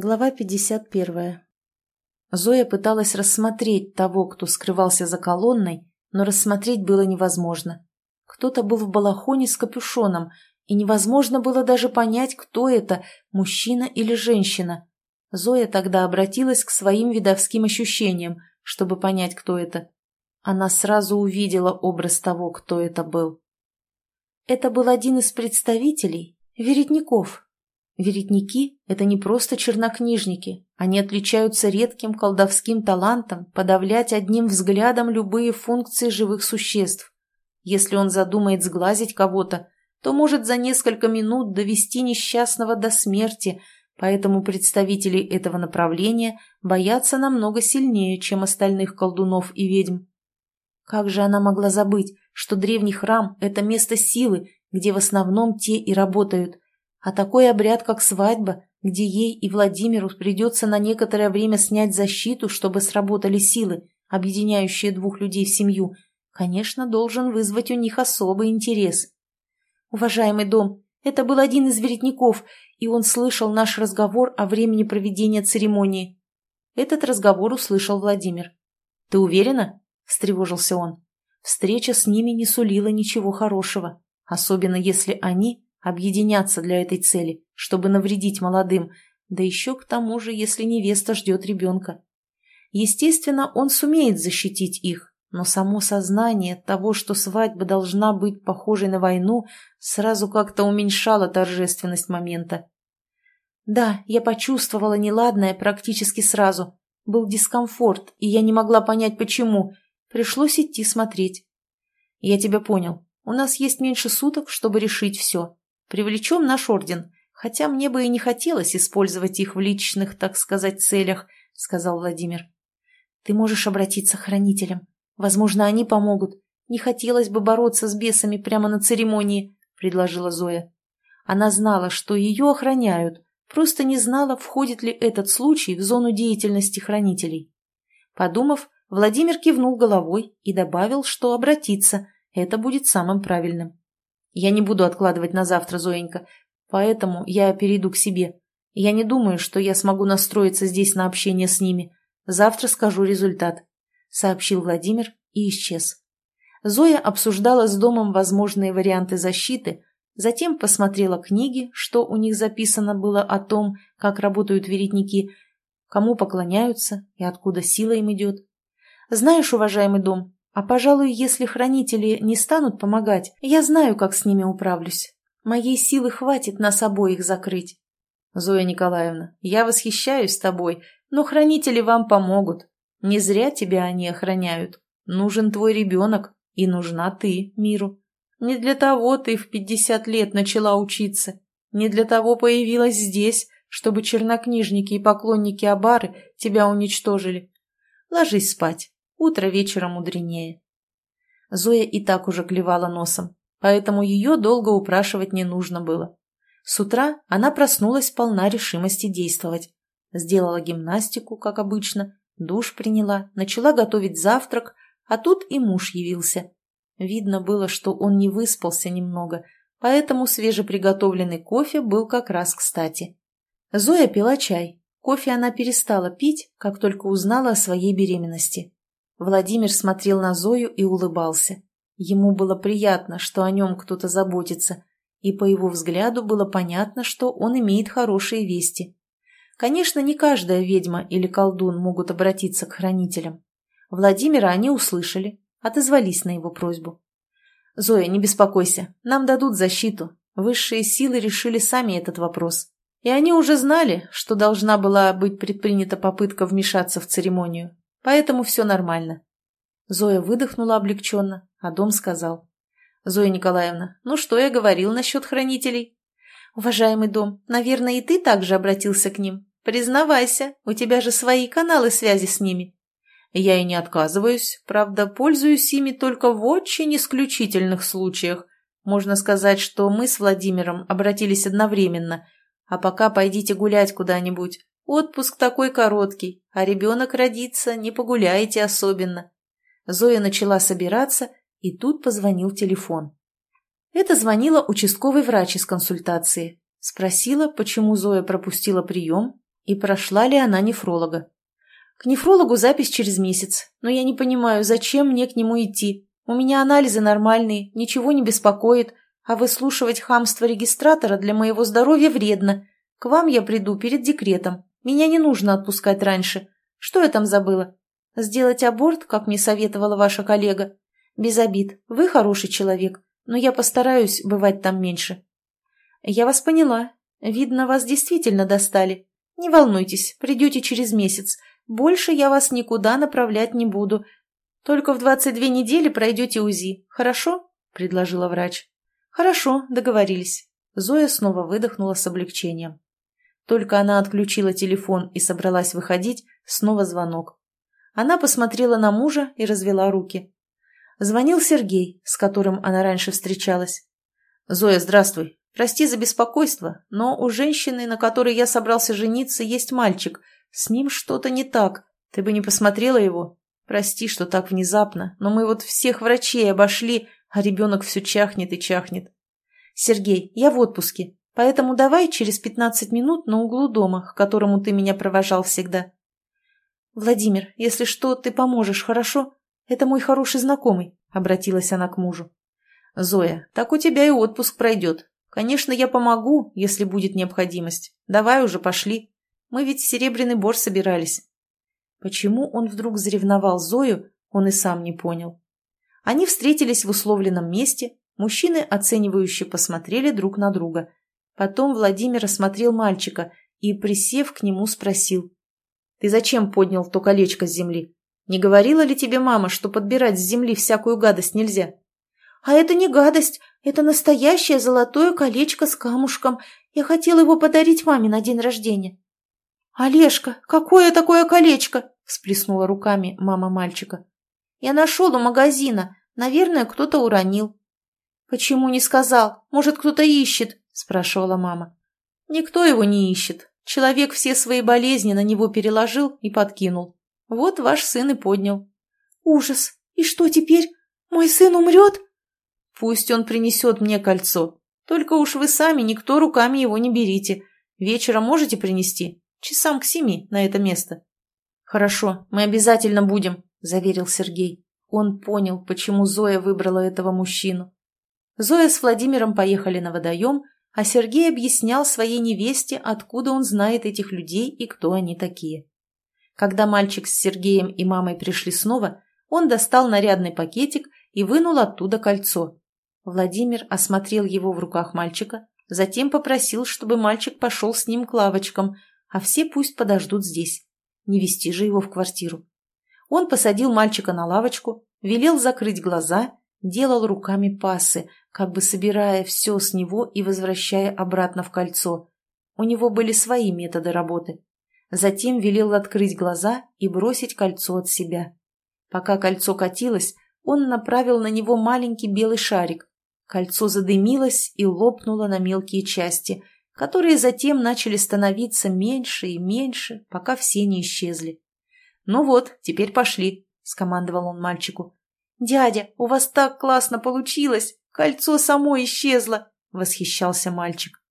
Глава 51. Зоя пыталась рассмотреть того, кто скрывался за колонной, но рассмотреть было невозможно. Кто-то был в балахоне с капюшоном, и невозможно было даже понять, кто это, мужчина или женщина. Зоя тогда обратилась к своим видовским ощущениям, чтобы понять, кто это. Она сразу увидела образ того, кто это был. Это был один из представителей, веретников, Веретники – это не просто чернокнижники, они отличаются редким колдовским талантом подавлять одним взглядом любые функции живых существ. Если он задумает сглазить кого-то, то может за несколько минут довести несчастного до смерти, поэтому представители этого направления боятся намного сильнее, чем остальных колдунов и ведьм. Как же она могла забыть, что древний храм – это место силы, где в основном те и работают – а такой обряд, как свадьба, где ей и Владимиру придется на некоторое время снять защиту, чтобы сработали силы, объединяющие двух людей в семью, конечно, должен вызвать у них особый интерес. «Уважаемый дом, это был один из веретников, и он слышал наш разговор о времени проведения церемонии». Этот разговор услышал Владимир. «Ты уверена?» – встревожился он. Встреча с ними не сулила ничего хорошего, особенно если они объединяться для этой цели, чтобы навредить молодым, да еще к тому же, если невеста ждет ребенка. Естественно, он сумеет защитить их, но само сознание того, что свадьба должна быть похожей на войну, сразу как-то уменьшало торжественность момента. Да, я почувствовала неладное практически сразу. Был дискомфорт, и я не могла понять, почему. Пришлось идти смотреть. Я тебя понял. У нас есть меньше суток, чтобы решить все. Привлечем наш орден, хотя мне бы и не хотелось использовать их в личных, так сказать, целях», — сказал Владимир. «Ты можешь обратиться к хранителям. Возможно, они помогут. Не хотелось бы бороться с бесами прямо на церемонии», — предложила Зоя. Она знала, что ее охраняют, просто не знала, входит ли этот случай в зону деятельности хранителей. Подумав, Владимир кивнул головой и добавил, что обратиться, это будет самым правильным. Я не буду откладывать на завтра, Зоенька, поэтому я перейду к себе. Я не думаю, что я смогу настроиться здесь на общение с ними. Завтра скажу результат», — сообщил Владимир и исчез. Зоя обсуждала с домом возможные варианты защиты, затем посмотрела книги, что у них записано было о том, как работают веретники, кому поклоняются и откуда сила им идет. «Знаешь, уважаемый дом, а, пожалуй, если хранители не станут помогать, я знаю, как с ними управлюсь. Моей силы хватит нас обоих закрыть. Зоя Николаевна, я восхищаюсь тобой, но хранители вам помогут. Не зря тебя они охраняют. Нужен твой ребенок, и нужна ты миру. Не для того ты в пятьдесят лет начала учиться. Не для того появилась здесь, чтобы чернокнижники и поклонники Абары тебя уничтожили. Ложись спать. Утро вечера мудренее. Зоя и так уже клевала носом, поэтому ее долго упрашивать не нужно было. С утра она проснулась полна решимости действовать. Сделала гимнастику, как обычно, душ приняла, начала готовить завтрак, а тут и муж явился. Видно было, что он не выспался немного, поэтому свежеприготовленный кофе был как раз кстати. Зоя пила чай. Кофе она перестала пить, как только узнала о своей беременности. Владимир смотрел на Зою и улыбался. Ему было приятно, что о нем кто-то заботится, и по его взгляду было понятно, что он имеет хорошие вести. Конечно, не каждая ведьма или колдун могут обратиться к хранителям. Владимира они услышали, отозвались на его просьбу. «Зоя, не беспокойся, нам дадут защиту. Высшие силы решили сами этот вопрос. И они уже знали, что должна была быть предпринята попытка вмешаться в церемонию. Поэтому все нормально. Зоя выдохнула облегченно, а дом сказал. Зоя Николаевна, ну что я говорил насчет хранителей? Уважаемый дом, наверное, и ты также обратился к ним. Признавайся, у тебя же свои каналы связи с ними. Я и не отказываюсь, правда, пользуюсь ими только в очень исключительных случаях. Можно сказать, что мы с Владимиром обратились одновременно. А пока пойдите гулять куда-нибудь. Отпуск такой короткий, а ребенок родится, не погуляете особенно. Зоя начала собираться, и тут позвонил телефон. Это звонила участковый врач из консультации. Спросила, почему Зоя пропустила прием, И прошла ли она нефролога? К нефрологу запись через месяц, но я не понимаю, зачем мне к нему идти. У меня анализы нормальные, ничего не беспокоит, а выслушивать хамство регистратора для моего здоровья вредно. К вам я приду перед декретом. Меня не нужно отпускать раньше. Что я там забыла? Сделать аборт, как мне советовала ваша коллега? Без обид. Вы хороший человек, но я постараюсь бывать там меньше. Я вас поняла. Видно, вас действительно достали. Не волнуйтесь, придете через месяц. Больше я вас никуда направлять не буду. Только в 22 недели пройдете УЗИ, хорошо? Предложила врач. Хорошо, договорились. Зоя снова выдохнула с облегчением. Только она отключила телефон и собралась выходить, снова звонок. Она посмотрела на мужа и развела руки. Звонил Сергей, с которым она раньше встречалась. «Зоя, здравствуй. Прости за беспокойство, но у женщины, на которой я собрался жениться, есть мальчик. С ним что-то не так. Ты бы не посмотрела его? Прости, что так внезапно, но мы вот всех врачей обошли, а ребенок все чахнет и чахнет. Сергей, я в отпуске. Поэтому давай через пятнадцать минут на углу дома, к которому ты меня провожал всегда. Владимир, если что, ты поможешь, хорошо? Это мой хороший знакомый, — обратилась она к мужу. Зоя, так у тебя и отпуск пройдет. Конечно, я помогу, если будет необходимость. Давай уже пошли. Мы ведь в Серебряный Бор собирались. Почему он вдруг заревновал Зою, он и сам не понял. Они встретились в условленном месте, мужчины оценивающе посмотрели друг на друга. Потом Владимир осмотрел мальчика и, присев к нему, спросил. «Ты зачем поднял то колечко с земли? Не говорила ли тебе мама, что подбирать с земли всякую гадость нельзя?» «А это не гадость, это настоящее золотое колечко с камушком. Я хотела его подарить маме на день рождения». «Олежка, какое такое колечко?» – всплеснула руками мама мальчика. «Я нашел у магазина. Наверное, кто-то уронил». «Почему не сказал? Может, кто-то ищет?» Спрашивала мама. Никто его не ищет. Человек все свои болезни на него переложил и подкинул. Вот ваш сын и поднял. Ужас! И что теперь? Мой сын умрет? Пусть он принесет мне кольцо. Только уж вы сами никто руками его не берите. Вечером можете принести? Часам к семи на это место. Хорошо, мы обязательно будем, заверил Сергей. Он понял, почему Зоя выбрала этого мужчину. Зоя с Владимиром поехали на водоем, а Сергей объяснял своей невесте, откуда он знает этих людей и кто они такие. Когда мальчик с Сергеем и мамой пришли снова, он достал нарядный пакетик и вынул оттуда кольцо. Владимир осмотрел его в руках мальчика, затем попросил, чтобы мальчик пошел с ним к лавочкам, а все пусть подождут здесь. Не вести же его в квартиру. Он посадил мальчика на лавочку, велел закрыть глаза, делал руками пасы, как бы собирая все с него и возвращая обратно в кольцо. У него были свои методы работы. Затем велел открыть глаза и бросить кольцо от себя. Пока кольцо катилось, он направил на него маленький белый шарик. Кольцо задымилось и лопнуло на мелкие части, которые затем начали становиться меньше и меньше, пока все не исчезли. «Ну вот, теперь пошли», — скомандовал он мальчику. «Дядя, у вас так классно получилось!» Кольцо само исчезло!» — восхищался мальчик.